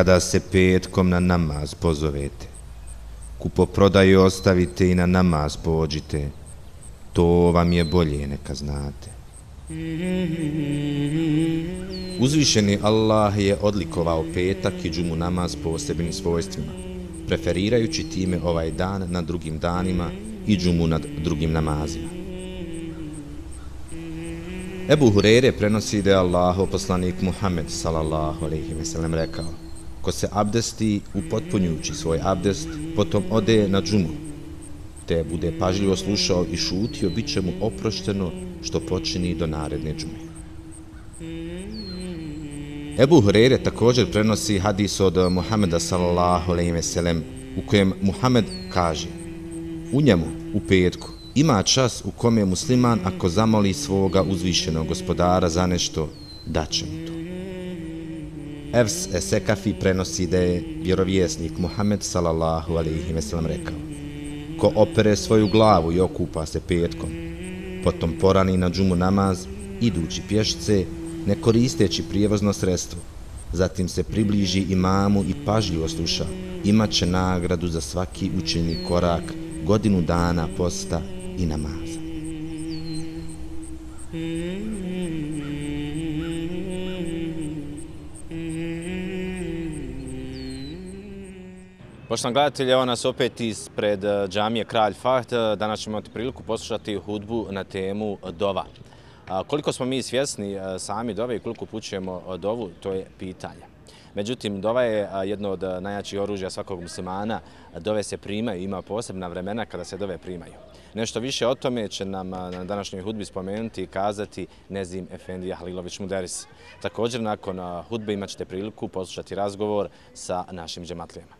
Kada se petkom na namaz pozovete, kupoprodaju ostavite i na namaz pođite, to vam je bolje neka znate. Uzvišeni Allah je odlikovao petak i džumu namaz posebnim svojstvima, preferirajući time ovaj dan nad drugim danima i džumu nad drugim namazima. Ebu Hurere prenosi da je Allaho poslanik Muhammed sallallahu alaihi ve sellem rekao ko se abdesti upotpunjujući svoj abdest, potom ode na džumu, te bude pažljivo slušao i šutio, bit će mu oprošteno što počini do naredne džume. Ebu Hurere također prenosi hadis od Muhameda sallallahu alaihi ve sellem u kojem Muhammed kaže u njemu, u petku, ima čas u kome musliman ako zamoli svoga uzvišenog gospodara za nešto, daće mu to. Evs Esekafi prenosi da je vjerovjesnik Muhammed sallallahu alaihi ve sellem rekao Ko opere svoju glavu i okupa se petkom, potom porani na džumu namaz, idući pješce, ne koristeći prijevozno sredstvo, zatim se približi imamu i pažljivo sluša, imat će nagradu za svaki učeni korak, godinu dana posta i namaza. Poštovani gledatelji, evo nas opet ispred eh, džamije Kralj Fahd. Eh, Danas ćemo imati priliku poslušati hudbu na temu Dova. Koliko smo mi svjesni eh, sami Dove i koliko pućujemo Dovu, to je pitanje. Međutim, Dova je jedno od najjačih oružja svakog muslimana. Dove se primaju, ima posebna vremena kada se Dove primaju. Nešto više o tome će nam na današnjoj hudbi spomenuti i kazati Nezim Efendija Halilović Muderis. Također, nakon hudbe imat ćete priliku poslušati razgovor sa našim džematlijama.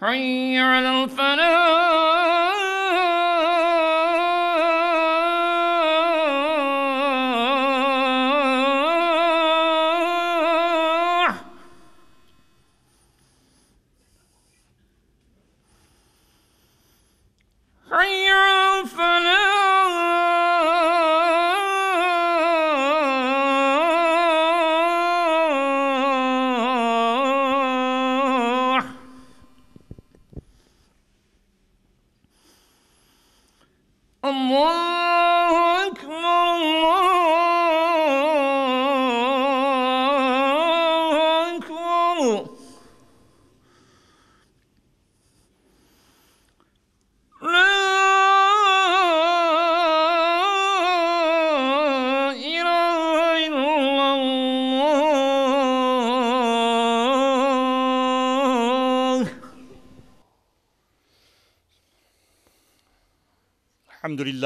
حي على الفلاح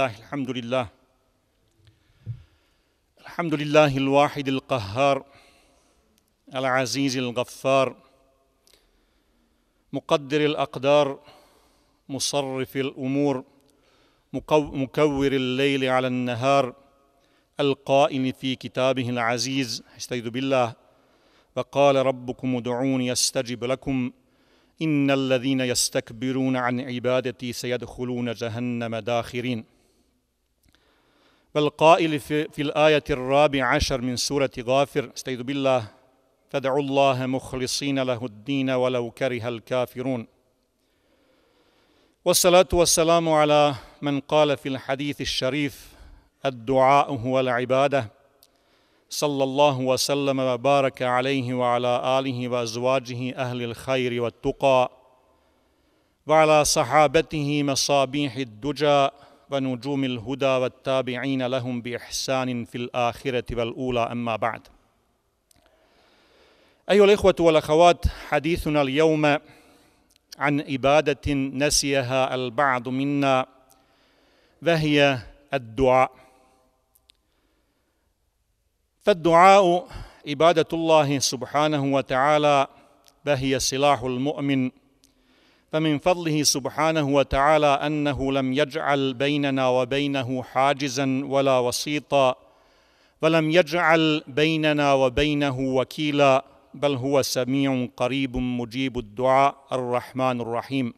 لله الحمد لله. الحمد لله الواحد القهار العزيز الغفار مقدر الأقدار مصرف الأمور مكور الليل على النهار القائل في كتابه العزيز أستعيذ بالله. وقال ربكم ادعوني يستجب لكم. إن الذين يستكبرون عن عبادتي سيدخلون جهنم داخرين. والقائل في, في الآية الرابع عشر من سورة غافر استعيذ بالله فادعوا الله مخلصين له الدين ولو كره الكافرون. والصلاة والسلام على من قال في الحديث الشريف الدعاء هو العبادة. صلى الله وسلم وبارك عليه وعلى آله وأزواجه أهل الخير والتقى وعلى صحابته مصابيح الدجى. ونجوم الهدى والتابعين لهم بإحسان في الآخرة والأولى أما بعد. أيها الإخوة والأخوات حديثنا اليوم عن عبادة نسيها البعض منا وهي الدعاء. فالدعاء عبادة الله سبحانه وتعالى وهي سلاح المؤمن فمن فضله سبحانه وتعالى أنه لم يجعل بيننا وبينه حاجزا ولا وسيطا ولم يجعل بيننا وبينه وكيلا بل هو سميع قريب مجيب الدعاء الرحمن الرحيم.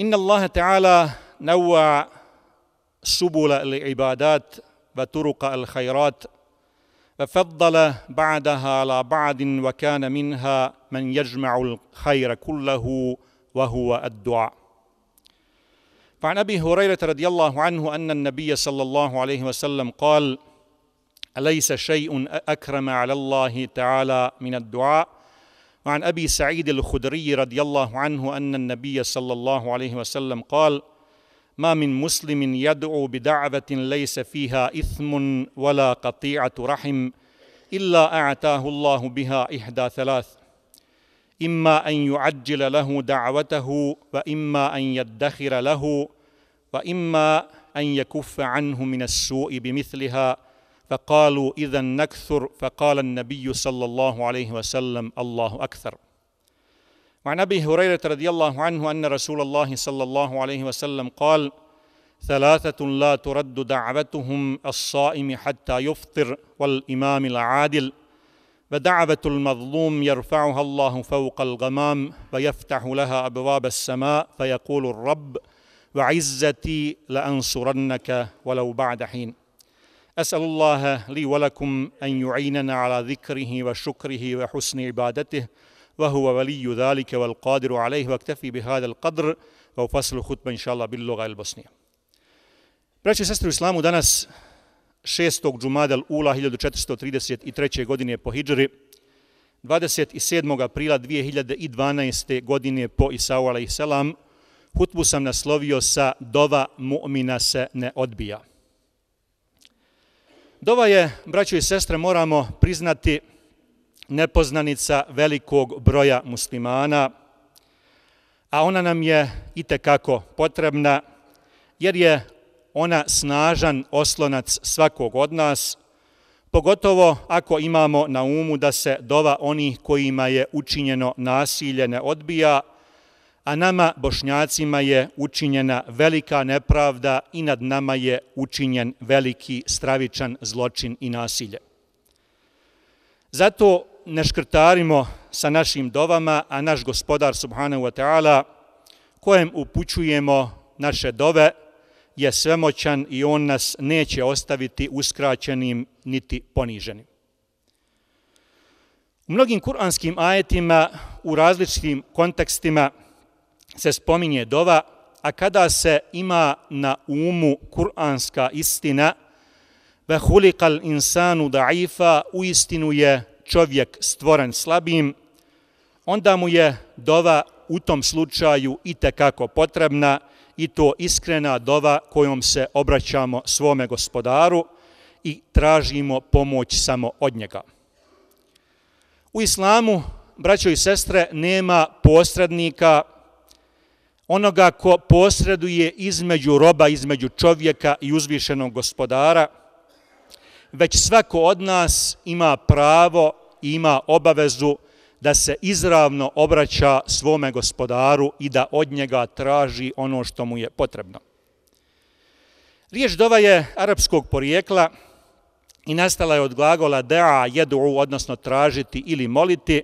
إن الله تعالى نوع سبل العبادات وطرق الخيرات ففضل بعدها على بعض وكان منها من يجمع الخير كله وهو الدعاء. فعن أبي هريرة رضي الله عنه أن النبي صلى الله عليه وسلم قال أليس شيء أكرم على الله تعالى من الدعاء؟ وعن أبي سعيد الخدري رضي الله عنه أن النبي صلى الله عليه وسلم قال ما من مسلم يدعو بدعوة ليس فيها إثم ولا قطيعة رحم إلا أعتاه الله بها إحدى ثلاث. إما أن يعجل له دعوته وإما أن يدخر له وإما أن يكف عنه من السوء بمثلها. فقالوا إذا نكثر فقال النبي صلى الله عليه وسلم الله أكثر. وعن أبي هريرة رضي الله عنه أن رسول الله صلى الله عليه وسلم قال ثلاثة لا ترد دعوتهم الصائم حتى يفطر والإمام العادل. ودعوه المظلوم يرفعها الله فوق الغمام ويفتح لها أبواب السماء فيقول الرب وعزتي لأنصرنك ولو بعد حين. أسأل الله لي ولكم أن يعيننا على ذكره وشكره وحسن عبادته وهو ولي ذلك والقادر عليه واكتفي بهذا القدر وفصل خطبة إن شاء الله باللغة البosnije. Braći i sestri u islamu, danas 6. džumadel ula 1433. godine po Hidžri, 27. aprila 2012. godine po Isau a.s. Hutbu sam naslovio sa Dova mu'mina se ne odbija. Dova je, braćo i sestre, moramo priznati, nepoznanica velikog broja muslimana, a ona nam je i kako potrebna, jer je ona snažan oslonac svakog od nas, pogotovo ako imamo na umu da se dova onih kojima je učinjeno nasilje ne odbija, a nama, bošnjacima, je učinjena velika nepravda i nad nama je učinjen veliki stravičan zločin i nasilje. Zato ne škrtarimo sa našim dovama, a naš gospodar subhanahu wa ta'ala, kojem upućujemo naše dove, je svemoćan i on nas neće ostaviti uskraćenim niti poniženim. U mnogim kuranskim ajetima u različitim kontekstima se spominje dova, a kada se ima na umu kuranska istina, ve hulikal insanu da'ifa, u istinu je čovjek stvoren slabim, onda mu je dova u tom slučaju i tekako potrebna i to iskrena dova kojom se obraćamo svome gospodaru i tražimo pomoć samo od njega. U islamu, braćo i sestre, nema posrednika, onoga ko posreduje između roba, između čovjeka i uzvišenog gospodara, već svako od nas ima pravo i ima obavezu da se izravno obraća svome gospodaru i da od njega traži ono što mu je potrebno. Riječ dova je arapskog porijekla i nastala je od glagola da'a jedu, odnosno tražiti ili moliti,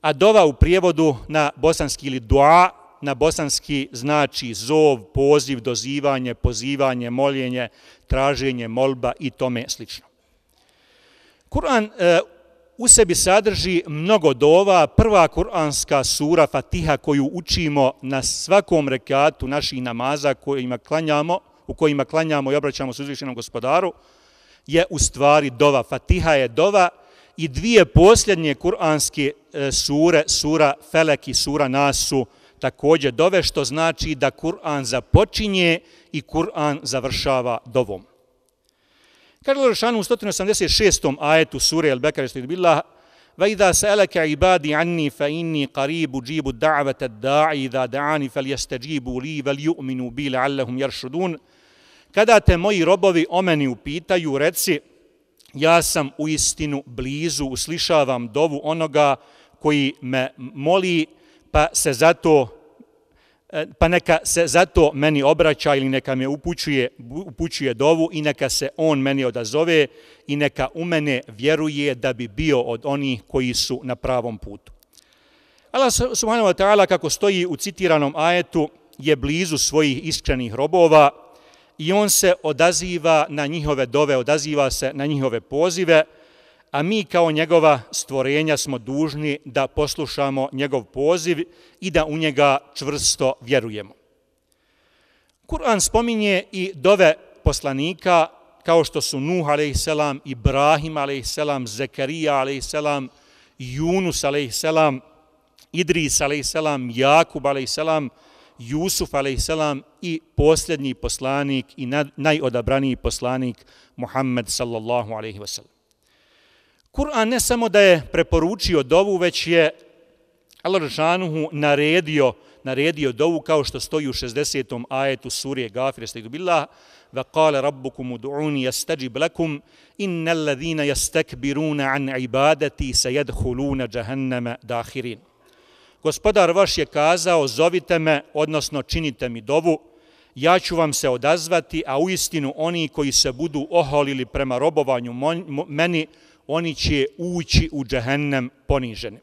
a dova u prijevodu na bosanski ili dua, na bosanski znači zov, poziv, dozivanje, pozivanje, moljenje, traženje, molba i tome slično. Kur'an e, u sebi sadrži mnogo dova. Prva kuranska sura Fatiha koju učimo na svakom rekatu naših namaza kojima klanjamo, u kojima klanjamo i obraćamo se uzvišenom gospodaru, je u stvari dova. Fatiha je dova i dvije posljednje kuranske e, sure, sura Felek i sura Nas su također dove, što znači da Kur'an započinje i Kur'an završava dovom. Kaže Loršanu u 186. ajetu sure Al-Bekare što je bila وَإِذَا سَأَلَكَ عِبَادِ عَنِّي فَإِنِّي قَرِيبُ جِيبُ الدَّعْوَةَ الدَّاعِ إِذَا دَعَانِ فَلْيَسْتَجِيبُوا لِي وَلْيُؤْمِنُوا بِي لَعَلَّهُمْ يَرْشُدُونَ Kada te moji robovi o meni upitaju, reci, ja sam u istinu blizu, uslišavam dovu onoga koji me moli, pa se zato E, E, pa neka se zato meni obraća ili neka me upućuje, upućuje dovu i neka se on meni odazove i neka u mene vjeruje da bi bio od onih koji su na pravom putu. Allah subhanahu wa ta'ala kako stoji u citiranom ajetu je blizu svojih iskrenih robova i on se odaziva na njihove dove, odaziva se na njihove pozive, a mi kao njegova stvorenja smo dužni da poslušamo njegov poziv i da u njega čvrsto vjerujemo. Kur'an spominje i dove poslanika kao što su Nuh a.s., Ibrahim a.s., Zekarija a.s., Yunus a.s., Idris a.s., Jakub a.s., Jusuf a.s. i posljednji poslanik i najodabraniji poslanik Muhammed sallallahu alaihi wasallam. Kur'an ne samo da je preporučio dovu, već je Allah Žanuhu naredio, naredio dovu kao što stoji u 60. ajetu surije Gafir, jeste idu billah, va kale rabbukum udu'uni jastajib lakum, inna alladhina jastakbiruna an ibadati sa jedhuluna dahirin. Gospodar vaš je kazao, zovite me, odnosno činite mi dovu, ja ću vam se odazvati, a u istinu oni koji se budu oholili prema robovanju meni, oni će ući u džehennem poniženi.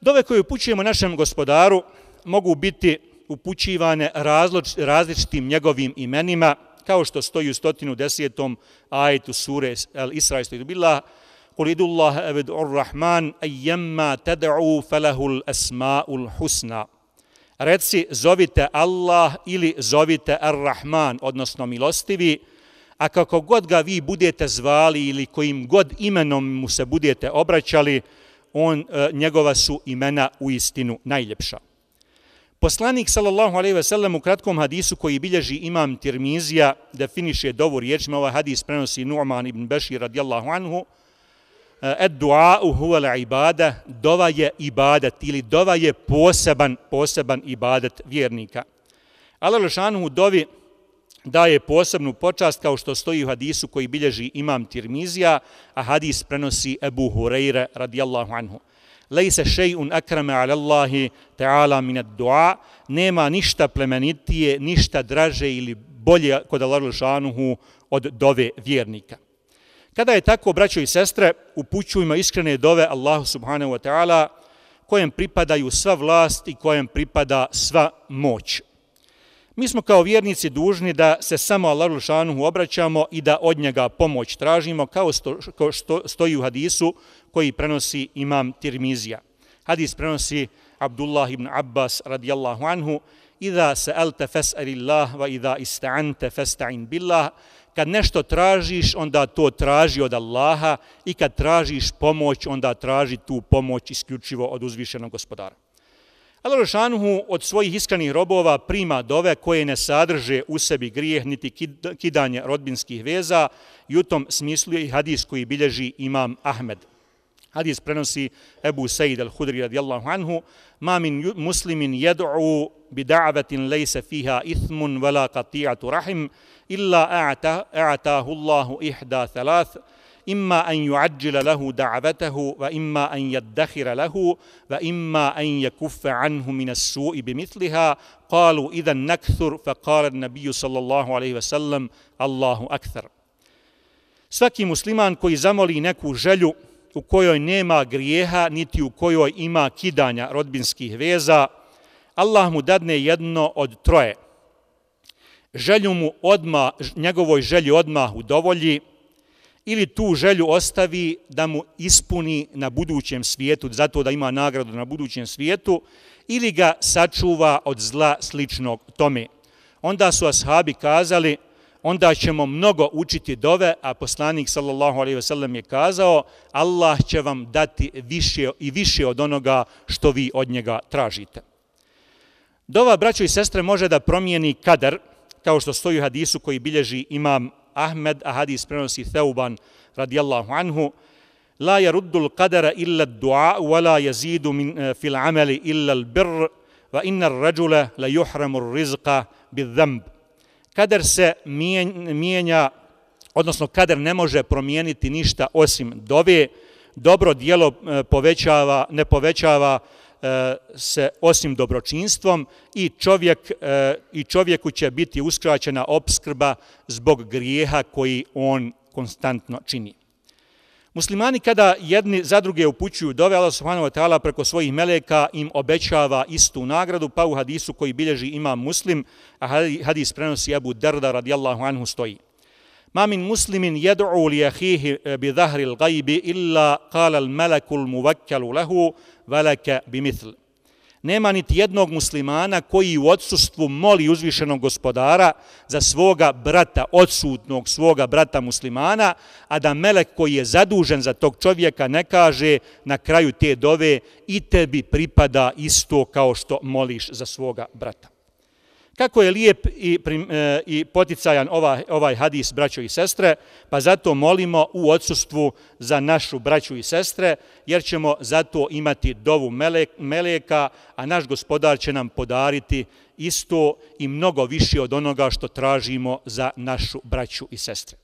Dove koje upućujemo našem gospodaru mogu biti upućivane različitim njegovim imenima, kao što stoji u 110. ajetu sure Isra i bilah, Bila, قُلِ إِدُ اللَّهَ أَبِدُ الرَّحْمَانِ أَيَّمَّا تَدَعُوا فَلَهُ الْأَسْمَاءُ الْحُسْنَا Reci, zovite Allah ili zovite Ar-Rahman, odnosno milostivi, a kako god ga vi budete zvali ili kojim god imenom mu se budete obraćali, on, e, njegova su imena u istinu najljepša. Poslanik sallallahu alejhi ve sellem u kratkom hadisu koji bilježi Imam Tirmizija definiše dovu riječima ovaj hadis prenosi Nu'man ibn Bashir radijallahu anhu e, Ed huwa al-ibada dova je ibadat ili dova je poseban poseban ibadat vjernika. Allah lešanu dovi daje posebnu počast kao što stoji u hadisu koji bilježi imam Tirmizija, a hadis prenosi Ebu Hureyre radijallahu anhu. Lejse šejun akrame ala Allahi ta'ala minad dua, nema ništa plemenitije, ništa draže ili bolje kod Allah šanuhu od dove vjernika. Kada je tako, braćo i sestre, upućujemo iskrene dove Allahu subhanahu wa ta'ala, kojem pripadaju sva vlast i kojem pripada sva moć. Mi smo kao vjernici dužni da se samo Allahu šanuhu obraćamo i da od njega pomoć tražimo kao sto, kao što stoji u hadisu koji prenosi imam Tirmizija. Hadis prenosi Abdullah ibn Abbas radijallahu anhu Iza sa'alta fas'alillah wa iza ista'anta fasta'in billah kad nešto tražiš onda to traži od Allaha i kad tražiš pomoć onda traži tu pomoć isključivo od uzvišenog gospodara. Allah Žešanuhu od svojih iskrenih robova prima dove koje ne sadrže u sebi grijeh niti kidanje rodbinskih veza i u tom smislu je i hadis koji bilježi imam Ahmed. Hadis prenosi Ebu Sejid al-Hudri radijallahu anhu, ma min muslimin jed'u bi da'vatin lejse fiha ithmun vela qati'atu rahim, illa a'tahu Allahu ihda thalath, imma an yu'ajjila lahu da'watahu wa imma an yaddakhira lahu wa imma an yakuffa anhu min as-su'i bimithliha qalu idhan nakthur fa qala an-nabiy sallallahu alayhi wa sallam Allahu akthar. Svaki musliman koji zamoli neku želju u kojoj nema grijeha niti u kojoj ima kidanja rodbinskih veza Allah mu dadne jedno od troje. Želju mu odma njegovoj želji odmah udovolji dovolji ili tu želju ostavi da mu ispuni na budućem svijetu, zato da ima nagradu na budućem svijetu, ili ga sačuva od zla sličnog tome. Onda su ashabi kazali, onda ćemo mnogo učiti dove, a poslanik sallallahu alejhi ve sellem je kazao, Allah će vam dati više i više od onoga što vi od njega tražite. Dova, braćo i sestre, može da promijeni kadar, kao što stoji u hadisu koji bilježi imam Ahmed, a hadis prenosi Theuban radijallahu anhu, la yaruddu al-qadara illa ad-du'a wa la yazidu min eh, fil amali illa al-birr wa inna ar-rajula la yuhramu ar-rizqa bidh-dhanb. Kader se mijenja, odnosno kader ne može promijeniti ništa osim dove, dobro dijelo eh, povećava, ne povećava E, se osim dobročinstvom i čovjek e, i čovjeku će biti uskraćena obskrba zbog grijeha koji on konstantno čini. Muslimani kada jedni za druge upućuju dove, Allah subhanahu wa ta'ala preko svojih meleka im obećava istu nagradu, pa u hadisu koji bilježi ima muslim, a hadis prenosi Abu Darda radijallahu anhu stoji. Ma min muslimin jed'u li ahihi bi zahri l-gajbi illa kala al meleku al muvakkalu lehu veleke bimithl. Nema niti jednog muslimana koji u odsustvu moli uzvišenog gospodara za svoga brata, odsutnog svoga brata muslimana, a da melek koji je zadužen za tog čovjeka ne kaže na kraju te dove i tebi pripada isto kao što moliš za svoga brata. Kako je lijep i, prim, e, i poticajan ovaj, ovaj hadis, braćo i sestre, pa zato molimo u odsustvu za našu braću i sestre, jer ćemo zato imati dovu melek, meleka, a naš gospodar će nam podariti isto i mnogo više od onoga što tražimo za našu braću i sestre.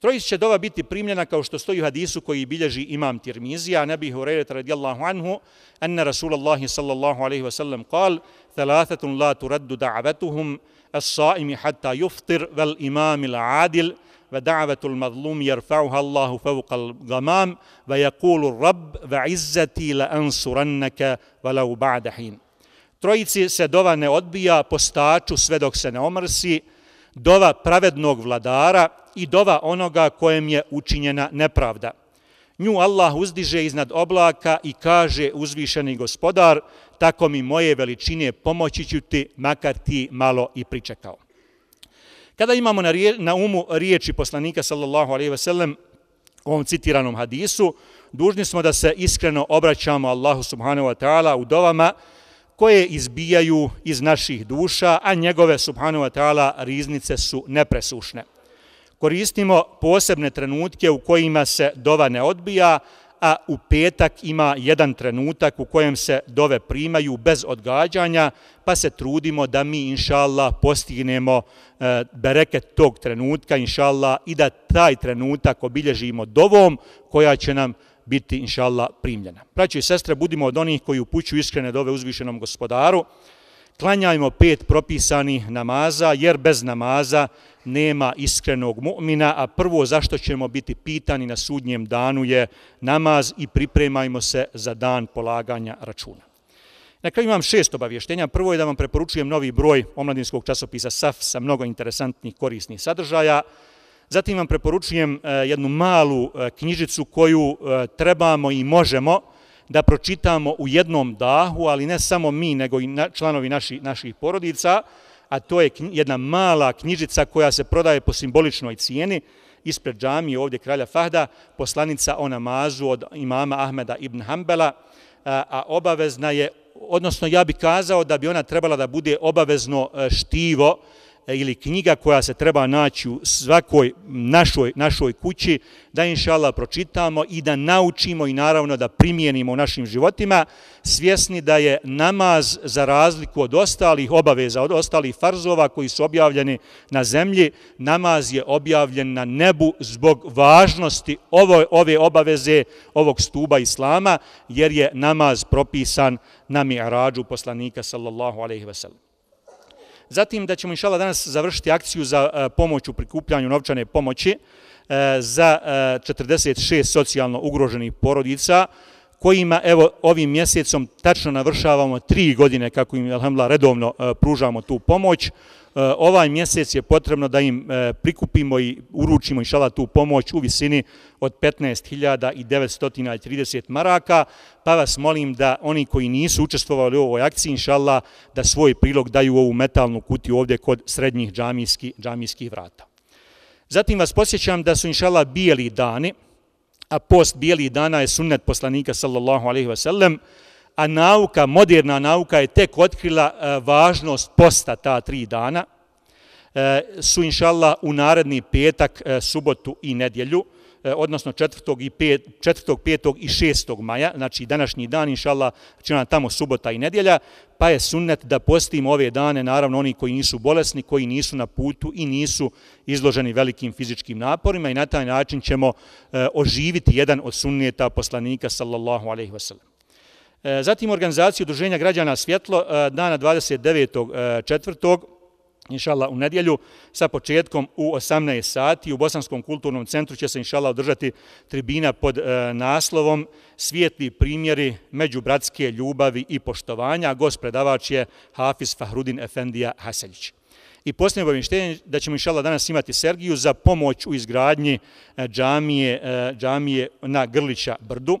Trojic će dova biti primljena kao što stoji u hadisu koji bilježi imam Tirmizija, nebi Hureyret radijallahu anhu, anna Rasulallahi sallallahu alaihi wasallam kal, thalathatun la turaddu da'avatuhum, as-saimi hatta yuftir, vel imami l'adil, ودعوة المظلوم يرفعها الله فوق الغمام ويقول الرب وعزتي لأنصرنك ولو بعد حين Trojici se dova ne odbija postaču sve dok se ne omrsi, dova pravednog vladara i dova onoga kojem je učinjena nepravda. Nju Allah uzdiže iznad oblaka i kaže uzvišeni gospodar, tako mi moje veličine pomoći ću ti, makar ti malo i pričekao. Kada imamo na, rije, na umu riječi poslanika sallallahu alaihi ve sellem u ovom citiranom hadisu, dužni smo da se iskreno obraćamo Allahu subhanahu wa ta'ala u dovama koje izbijaju iz naših duša, a njegove subhanahu wa ta'ala riznice su nepresušne. Koristimo posebne trenutke u kojima se dova ne odbija, a u petak ima jedan trenutak u kojem se dove primaju bez odgađanja, pa se trudimo da mi, inša Allah, postignemo e, bereket tog trenutka, inša Allah, i da taj trenutak obilježimo dovom koja će nam biti, inša Allah, primljena. Braći i sestre, budimo od onih koji upućuju iskrene dove uzvišenom gospodaru, klanjajmo pet propisanih namaza, jer bez namaza nema iskrenog mu'mina, a prvo zašto ćemo biti pitani na sudnjem danu je namaz i pripremajmo se za dan polaganja računa. Na kraju imam šest obavještenja. Prvo je da vam preporučujem novi broj omladinskog časopisa SAF sa mnogo interesantnih korisnih sadržaja. Zatim vam preporučujem e, jednu malu e, knjižicu koju e, trebamo i možemo da pročitamo u jednom dahu, ali ne samo mi, nego i članovi naši, naših porodica, a to je jedna mala knjižica koja se prodaje po simboličnoj cijeni ispred džamije ovdje kralja Fahda, poslanica o namazu od imama Ahmeda ibn Hanbala, a obavezna je, odnosno ja bih kazao da bi ona trebala da bude obavezno e, štivo E, ili knjiga koja se treba naći u svakoj našoj, našoj kući, da inšala pročitamo i da naučimo i naravno da primijenimo u našim životima, svjesni da je namaz za razliku od ostalih obaveza, od ostalih farzova koji su objavljeni na zemlji, namaz je objavljen na nebu zbog važnosti ovo, ove obaveze ovog stuba Islama, jer je namaz propisan na mi'rađu poslanika sallallahu alaihi ve sellem. Zatim da ćemo inšala danas završiti akciju za e, pomoć u prikupljanju novčane pomoći e, za e, 46 socijalno ugroženih porodica kojima evo ovim mjesecom tačno navršavamo tri godine kako im alhamdulillah redovno e, pružamo tu pomoć. E, ovaj mjesec je potrebno da im e, prikupimo i uručimo inšala tu pomoć u visini od 15.930 maraka, pa vas molim da oni koji nisu učestvovali u ovoj akciji, inšala, da svoj prilog daju u ovu metalnu kutiju ovdje kod srednjih džamijskih, džamijskih vrata. Zatim vas posjećam da su inšala bijeli dani, a post bijelih dana je sunnet poslanika sallallahu alaihi wasallam, a nauka, moderna nauka je tek otkrila e, važnost posta ta tri dana, e, su inšallah u naredni petak, e, subotu i nedjelju, E, odnosno 4. i 5. 4. 5. i 6. maja, znači današnji dan, inšallah, će nam tamo subota i nedjelja, pa je sunnet da postimo ove dane, naravno oni koji nisu bolesni, koji nisu na putu i nisu izloženi velikim fizičkim naporima i na taj način ćemo e, oživiti jedan od sunneta poslanika, sallallahu alaihi wasallam. E, zatim organizaciju Udruženja građana Svjetlo e, dana 29 inšala u nedjelju sa početkom u 18 sati. U Bosanskom kulturnom centru će se inšala održati tribina pod e, naslovom Svijetli primjeri međubratske ljubavi i poštovanja. Gost predavač je Hafiz Fahrudin Efendija Haseljić. I posljednje obavještenje da ćemo inšala danas imati Sergiju za pomoć u izgradnji e, džamije, e, džamije na Grlića brdu.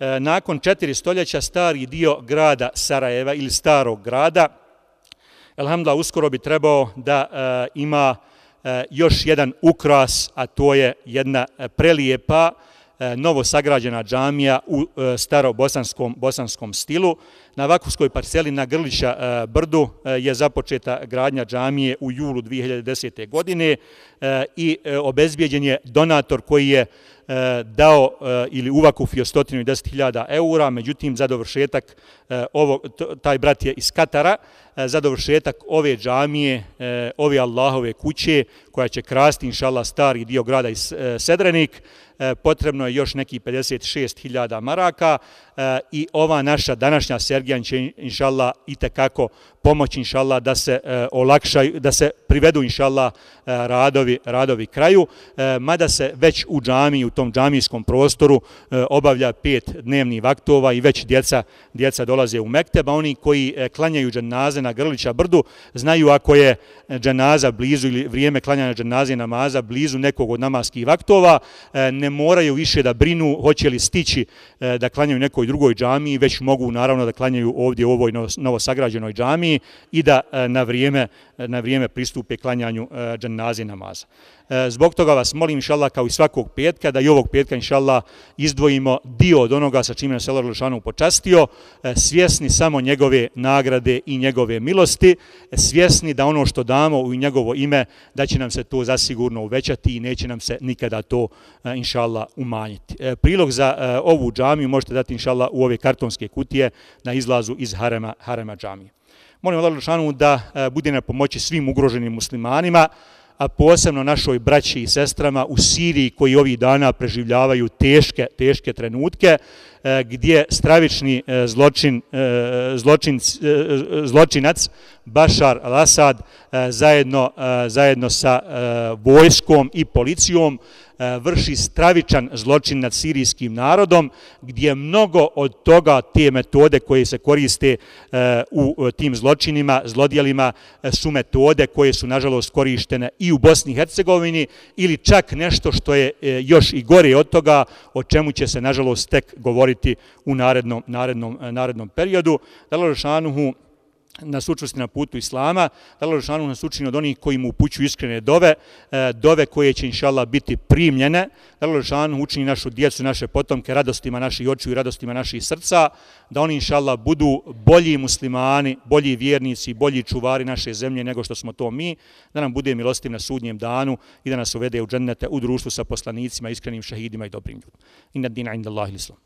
E, nakon četiri stoljeća stari dio grada Sarajeva ili starog grada, Elhamdla uskoro bi trebao da e, ima e, još jedan ukras, a to je jedna e, prelijepa novo sagrađena džamija u starobosanskom bosanskom stilu. Na Vakuskoj parceli na Grlića e, brdu e, je započeta gradnja džamije u julu 2010. godine e, i obezbijeđen je donator koji je dao ili uvakufio 110.000 eura, međutim za dovršetak, ovo, taj brat je iz Katara, za dovršetak ove džamije, ove Allahove kuće, koja će krasti, inšala stari dio grada iz Sedrenik, potrebno je još neki 56.000 maraka E, i ova naša današnja Sergijan će, inšallah, i tekako pomoći, inšallah, da se e, olakšaju, da se privedu, inšallah, e, radovi, radovi kraju, mada se već u džamiju, tom džamijskom prostoru obavlja pet dnevnih vaktova i već djeca, djeca dolaze u Mekteba. Oni koji klanjaju dženaze na Grlića brdu znaju ako je dženaza blizu ili vrijeme klanjanja dženaze namaza blizu nekog od namaskih vaktova, ne moraju više da brinu hoće li stići da klanjaju nekoj drugoj džamiji, već mogu naravno da klanjaju ovdje u ovoj novosagrađenoj džamiji i da e, na vrijeme, na vrijeme pristupe klanjanju e, dženaze namaza. E, zbog toga vas molim, inšallah, kao i svakog petka, da i ovog petka, inšallah, izdvojimo dio od onoga sa čime nas Elor Lešanu počastio, e, svjesni samo njegove nagrade i njegove milosti, svjesni da ono što damo u njegovo ime, da će nam se to zasigurno uvećati i neće nam se nikada to, e, inšallah, umanjiti. Prilog za ovu džamiju možete dati, inšallah, u ove kartonske kutije na izlazu iz harema, harema džamije. Molim Allah Đelešanu da e, bude na pomoći svim ugroženim muslimanima, a posebno našoj braći i sestrama u Siriji koji ovih dana preživljavaju teške, teške trenutke, e, gdje stravični e, zločin, zločin, zločinac Bašar al-Assad zajedno, zajedno sa vojskom i policijom E, vrši stravičan zločin nad sirijskim narodom, gdje mnogo od toga, te metode koje se koriste e, u e, tim zločinima, zlodjelima, su metode koje su, nažalost, korištene i u Bosni i Hercegovini, ili čak nešto što je još i gore od toga, o čemu će se, nažalost, tek govoriti u narednom, narednom, narednom periodu. Dalošanuhu, nas učvrsti na putu Islama, da Allah Žešanu nas učini od onih koji mu upućuju iskrene dove, e, dove koje će inšala biti primljene, da Allah Žešanu učini našu djecu, naše potomke radostima naših očiju i radostima naših srca, da oni inšala budu bolji muslimani, bolji vjernici, bolji čuvari naše zemlje nego što smo to mi, da nam bude milostiv na sudnjem danu i da nas uvede u džennete u društvu sa poslanicima, iskrenim šehidima i dobrim ljudima. Inna dina inda Allah islam.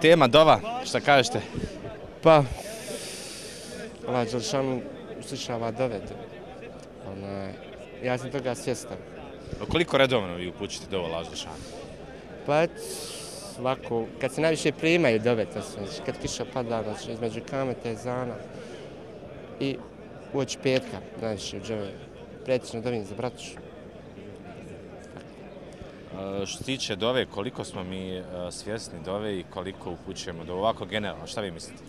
tema dova, šta kažete? Pa, Allah Đelšanu uslišava dove. Onaj, ja sam toga svjestan. A Koliko redovno vi upućite dovu Allah Želešanu? Pa, et, ovako, kad se najviše primaju dove, to su, znači, kad kiša pada, znači, između kameta i zana i uoči petka, najviše u džave. Pretično dovim za bratušu. A, Što se tiče dove, koliko smo mi e, svjesni dove i koliko upućujemo do ovako generalno, šta vi mislite?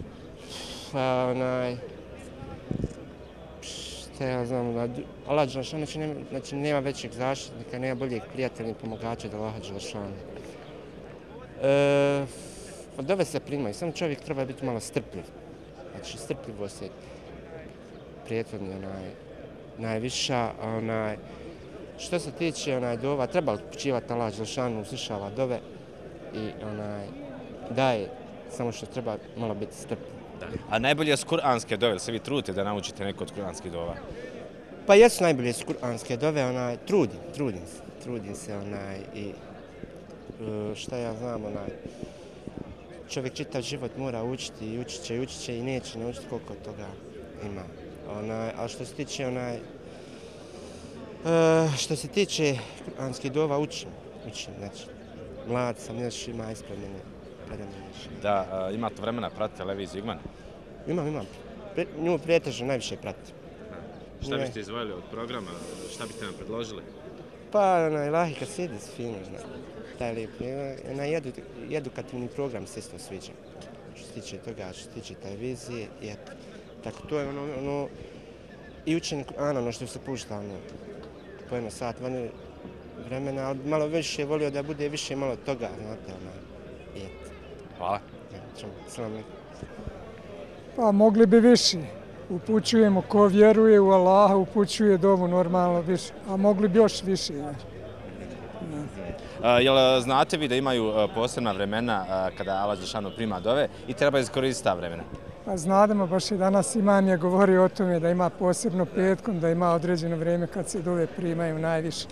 Pa, onaj, šta ja znam, Allah Đelšanu, znači, nema, znači, nema većeg zaštitnika, nema boljeg prijatelja i pomagača da Allah Đelšanu. E, pa od ove se primaju, samo čovjek treba biti malo strpljiv. Znači, strpljivost je prijetvodni, onaj, najviša, a onaj, što se tiče onaj dova, treba upućivati Allah Đelšanu, uslišava dove i onaj, daje, samo što treba malo biti strpljiv. A najbolje su kuranske dove, se vi trudite da naučite neko od kuranskih dova? Pa jesu najbolje su kuranske dove, onaj, trudim, trudim se, trudim se, onaj, i e, šta ja znam, onaj, čovjek čitav život mora učiti i učit će i učit će i neće naučiti koliko toga ima. Onaj, a što se tiče, onaj, što se tiče kuranskih dova, učim, učim, znači, mlad sam, još ima ispred mene, preda. Da, a, imate vremena pratiti televiziju Igman? Imam, imam, Pre, nju prijetežno najviše pratim. Šta biste izvojili od programa, šta biste nam predložili? Pa, onaj Lahi kad sjedi s filmu, zna. Taj lijep, edu, edukativni program se isto sviđa. Što se tiče toga, što se tiče televizije, i eto. Tako to je ono, ono i učenje Kur'ana, ono što se pušta, ono, po jedno sat vani vremena, ali malo više volio da bude više malo toga, znate, ono, eto. Hvala. Ja, salam. Pa mogli bi više. Upućujemo ko vjeruje u Allaha, upućuje dovu normalno više, a mogli bi još više. znači. A, jel znate vi da imaju a, posebna vremena a, kada Allah Žešanu prima dove i treba iskoristiti ta vremena? Pa znademo, baš i danas Iman je govorio o tome da ima posebno petkom, da ima određeno vrijeme kad se dove primaju najviše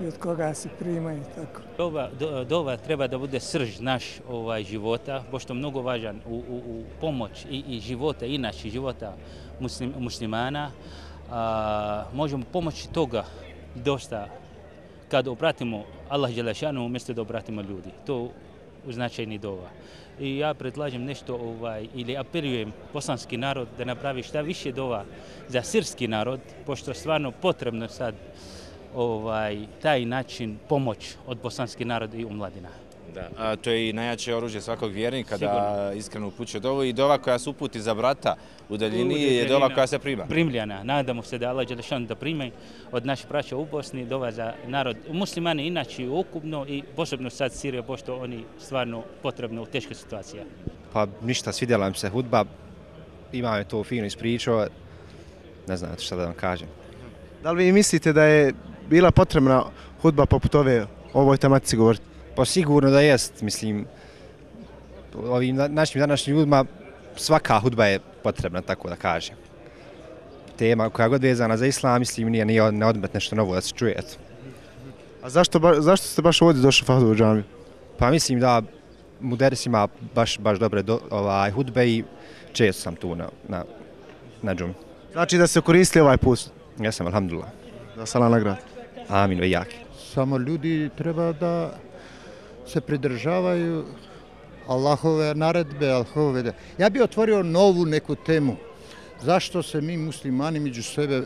i od koga se primaju i tako. Dova, do- dova treba da bude srž naš ovaj života, pošto mnogo važan u, u, u pomoć i, i života, inače života muslim, muslimana. A, možemo pomoći toga dosta kad obratimo Allah Đelešanu umjesto da obratimo ljudi. To u značajni dova. I ja predlažem nešto ovaj, ili apelujem bosanski narod da napravi šta više dova za sirski narod, pošto stvarno potrebno sad ovaj, taj način pomoć od bosanski narod i umladina. Da. A, to je i najjače oružje svakog vjernika da Sigurno. iskreno upućuje dovu i dova koja se uputi za brata u daljini U je dova koja se prima. Primljana. Nadamo se da Allah Đelešan da prime od naših braća u Bosni, dova za narod muslimani inače ukupno i posebno sad Sirija, pošto oni stvarno potrebno u teškoj situaciji. Pa ništa, svidjela mi se hudba, imam je to fino ispričao, ne znam šta da vam kažem. Da li vi mislite da je bila potrebna hudba poput ove, o ovoj tematici govoriti? Pa sigurno da jest, mislim, ovim na- našim današnjim ljudima svaka hudba je potrebna, tako da kažem. Tema koja god vezana za islam, mislim, nije, nije ne odmet nešto novo da se čuje. Eto. A zašto, ba, zašto ste baš ovdje došli Fahdu u džamiju? Pa mislim da Muderis ima baš, baš dobre do, ovaj, hudbe i često sam tu na, na, na džumi. Znači da se koristili ovaj put. Ja sam, alhamdulillah. Da salam nagrad. Amin, ve jaki. Samo ljudi treba da se pridržavaju Allahove naredbe, Allahove... Ja bi otvorio novu neku temu. Zašto se mi muslimani među sebe e,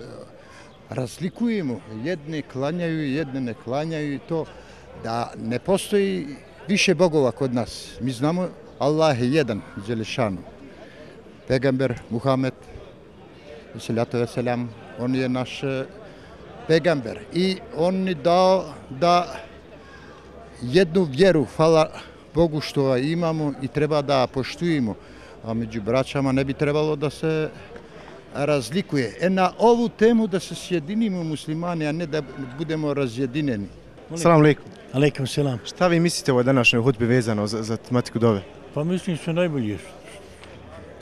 razlikujemo? Jedne klanjaju, jedne ne klanjaju i to da ne postoji više bogova kod nas. Mi znamo Allah je jedan, Đelešanu. Pegamber Muhammed, salatu veselam, on je naš e, pegamber i on je dao da jednu vjeru, hvala Bogu što imamo i treba da poštujemo, a među braćama ne bi trebalo da se razlikuje. E na ovu temu da se sjedinimo muslimani, a ne da budemo razjedineni. Salam alaikum. Aleikum selam. Šta vi mislite o današnjoj hudbi vezano za, za tematiku dove? Pa mislim su najbolje.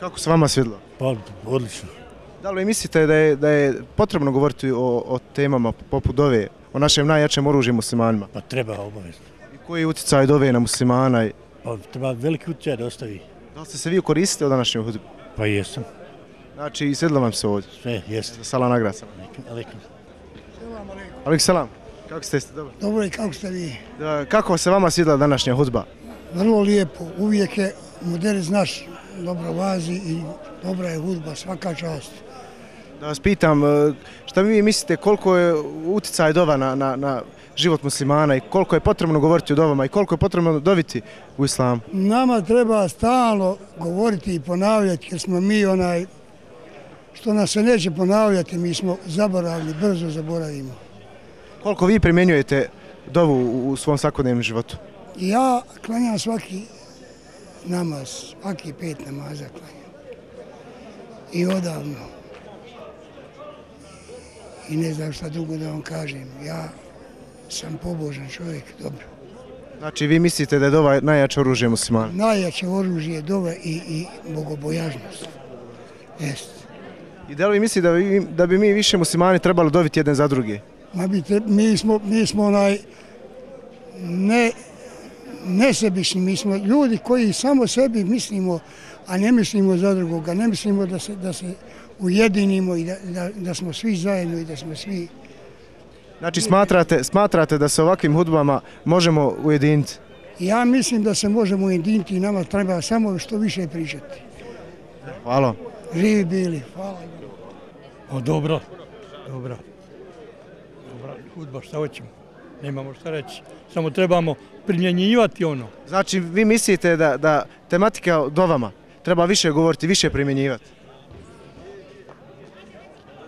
Kako se vama svidlo? Pa odlično. Da li mislite da je, da je potrebno govoriti o, o temama poput dove, o našem najjačem oružju muslimanima? Pa treba obavezno. Koji je utjecaj dove na muslimana? Pa treba veliki utjecaj da ostavi. Da li ste se vi koristili u današnjoj hudbi? Pa jesam. Znači, i sedlo vam se ovdje. Sve, jeste. Sala nagrad sam. Alekum. Alik salam. Kako ste? Dobro. Dobro i kako ste vi? Da, kako se vama svidla današnja hudba? Vrlo lijepo. Uvijek je moderiz naš dobro vazi i dobra je hudba, svaka čast. Da vas pitam, e, šta vi mislite koliko je utjecaj dova na, na, na život muslimana i koliko je potrebno govoriti o dovama i koliko je potrebno doviti u islamu? Nama treba stalno govoriti i ponavljati jer smo mi onaj što nas se neće ponavljati, mi smo zaboravili, brzo zaboravimo. Koliko vi primjenjujete dovu u svom svakodnevnom životu? Ja klanjam svaki namaz, svaki pet namaza klanjam. I odavno. I ne znam šta drugo da vam kažem. Ja sam pobožan čovjek, dobro. Znači, vi mislite da je dova najjače oružje muslimana? Najjače oružje je dova i, i bogobojaznost. Jeste. I da li vi mislite da bi, da bi mi više muslimani trebali dobiti jedan za drugi? Ma bi mi smo, mi smo onaj ne, nesebični, mi smo ljudi koji samo sebi mislimo, a ne mislimo za drugoga, ne mislimo da se, da se ujedinimo i da, da, da smo svi zajedno i da smo svi... Znači, smatrate, smatrate da se ovakvim hudbama možemo ujediniti? Ja mislim da se možemo ujediniti i nama treba samo što više pričati. Hvala. Živi bili, hvala. O, dobro. Dobro. Dobro, hudba, šta hoćemo? Nemamo šta reći. Samo trebamo primjenjivati ono. Znači, vi mislite da, da tematika o dovama treba više govoriti, više primjenjivati?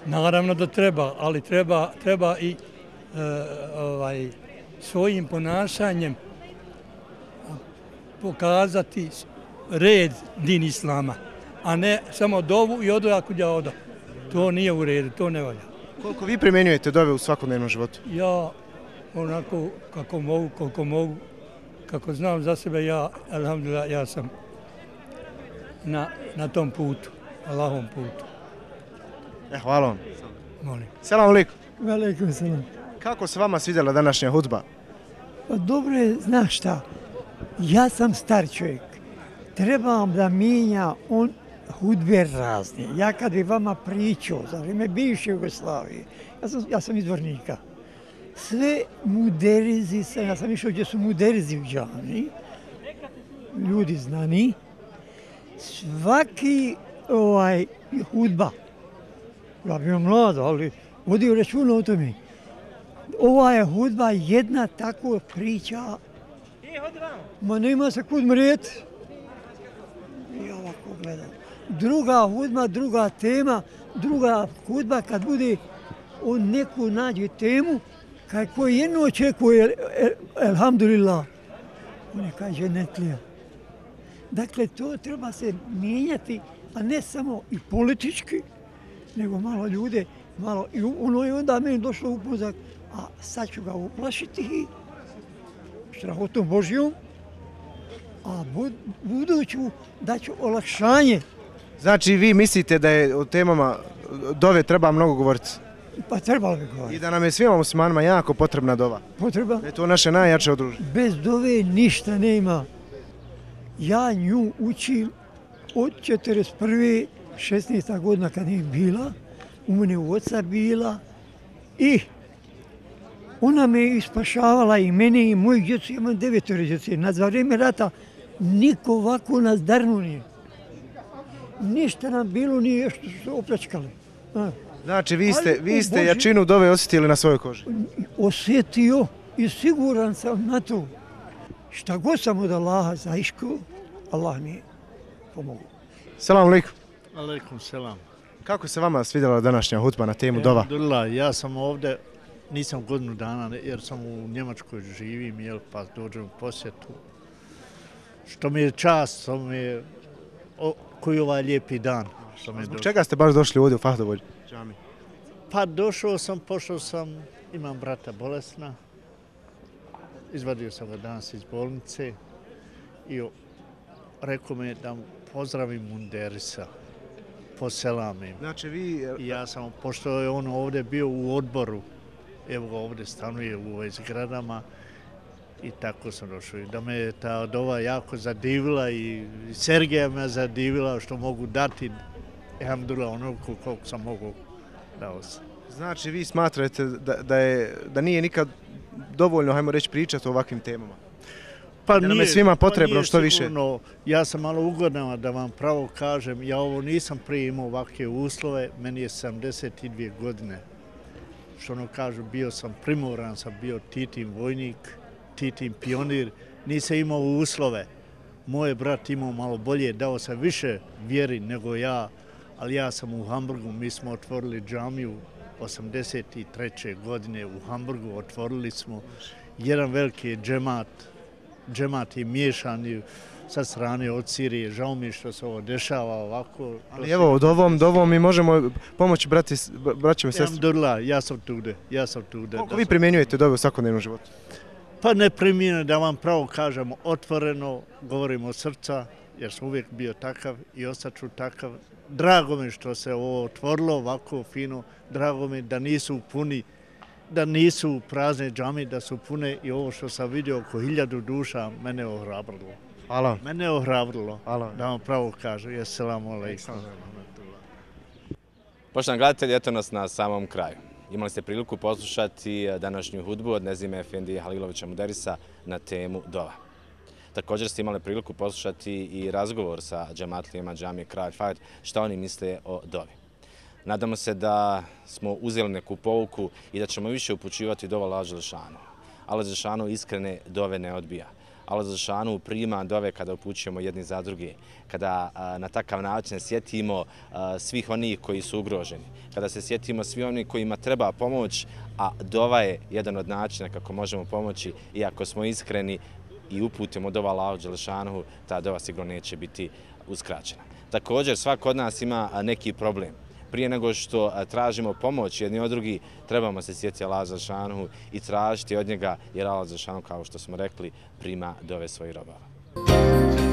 Naravno da treba, ali treba, treba i e, ovaj, svojim ponašanjem pokazati red din islama, a ne samo dovu i odo ako ja odo. To nije u redu, to ne valja. Koliko vi primjenjujete dove u svakodnevnom životu? Ja onako kako mogu, koliko mogu, kako znam za sebe, ja, alhamdulillah, ja sam na, na tom putu, Allahom putu. E, hvala vam. Molim. Selam alaikum. Velikom selam. Kako se vama svidjela današnja hudba? Pa dobro je, znaš šta, ja sam star čovjek. Trebam da mijenja on hudbe razne. Ja kad bi vama pričao za vrijeme bivše Jugoslavije, ja sam, ja sam izvornika, sve muderizi sam, ja sam išao gdje su muderizi u džani, ljudi znani, svaki ovaj hudba, ja bio mlad, ali vodio računa o tome. Ova je hudba jedna tako priča, ma nema se kud mrijeti. I ovako gledam. Druga hudba, druga tema, druga hudba kad bude on neku nađe temu, kaj koji jedno očekuje, alhamdulillah, on je kaže netlija. Dakle, to treba se mijenjati, a ne samo i politički, nego malo ljude, malo i ono je onda meni došlo u mozak, a sad ću ga uplašiti strahotom Božijom, a bud, buduću daću olakšanje. Znači, vi mislite da je o temama dove treba mnogo govoriti? Pa trebalo bi govoriti. I da nam je svima muslimanima jako potrebna dova. Potreba? Da je to naše najjače odružje. Bez dove ništa nema. Ja nju učim od 41. 16. godina kad je bila, u mene u oca bila i ona me ispašavala i mene i moj djecu, imam devetore djece. Na za vrijeme rata niko ovako nas darnu nije. Ništa nam bilo nije što su opljačkali. A. Znači, vi ste, vi ste jačinu dove osjetili na svojoj koži. osjetio i siguran sam na to. Šta god sam od Allaha zaiškao, Allah mi je pomogao. Selam alaikum. Aleikum selam. Kako se vama svidjela današnja hutba na temu dova? Alhamdulillah, ja sam ovdje, nisam godinu dana jer sam u Njemačkoj živim, jel, pa dođem u posjetu. Što mi je čast, što mi je, o, koji ovaj lijepi dan. Što mi je Zbog čega ste baš došli ovdje u Fahdovolj? Pa došao sam, pošao sam, imam brata bolesna, izvadio sam ga danas iz bolnice i rekao mi je da mu pozdravim Munderisa, poselamim. Znači vi... Ja sam, pošto je on ovdje bio u odboru, evo ga ovdje stanuje u ovoj zgradama, I tako sam došao. I da me je ta dova jako zadivila i Sergeja me zadivila što mogu dati, alhamdulillah, ono koliko sam mogu dao sam. Znači, vi smatrate da, da, je, da nije nikad dovoljno, hajmo reći, pričati o ovakvim temama? Pa Da nam je svima potrebno nije što više. Ja sam malo ugodan da vam pravo kažem, ja ovo nisam prije imao ovakve uslove, meni je 72 godine. Što ono kažu, bio sam primoran, sam bio titin vojnik, titin pionir, nisam imao uslove. Moj brat imao malo bolje, dao sam više vjeri nego ja, ali ja sam u Hamburgu, mi smo otvorili džamiju 83. godine u Hamburgu, otvorili smo jedan veliki džemat, džemat je miješan i sa strane od Sirije. Žao mi što se ovo dešava ovako. Ali evo, od ovom, do ovom mi možemo pomoći brati, braćima i sestrama. Alhamdulillah, ja sam tude, ja sam tude. Koliko vi primjenjujete dove u svakodnevnom životu? Pa ne primjenjujem da vam pravo kažemo otvoreno, govorimo srca, jer sam uvijek bio takav i ostaću takav. Drago mi što se ovo otvorilo ovako fino, drago mi da nisu puni da nisu prazne džami, da su pune i ovo što sam vidio oko hiljadu duša, mene je ohrabrilo. Hvala. Mene je ohrabrilo, Hvala. da vam pravo kažem. Jesselamu alaikum. Poštovani gledatelji, eto nas na samom kraju. Imali ste priliku poslušati današnju hudbu od Nezime Efendi Halilovića Muderisa na temu Dova. Također ste imali priliku poslušati i razgovor sa džamatlijama džamije Kralj Fahd, šta oni misle o Dovi. Nadamo se da smo uzeli neku pouku i da ćemo više upućivati dova Lađelšanu. Želešanu. Iskrene dove ne odbija. Allah prima dove kada upućujemo jedni za druge, kada a, na takav način sjetimo a, svih onih koji su ugroženi, kada se sjetimo svi oni kojima treba pomoć, a dova je jedan od načina kako možemo pomoći i ako smo iskreni i uputimo dova Lađelšanu, ta dova sigurno neće biti uskraćena. Također, svako od nas ima neki problem prije nego što tražimo pomoć jedni od drugi, trebamo se sjetiti Allah za šanuhu i tražiti od njega, jer Allah za šanuhu, kao što smo rekli, prima dove svojih robava.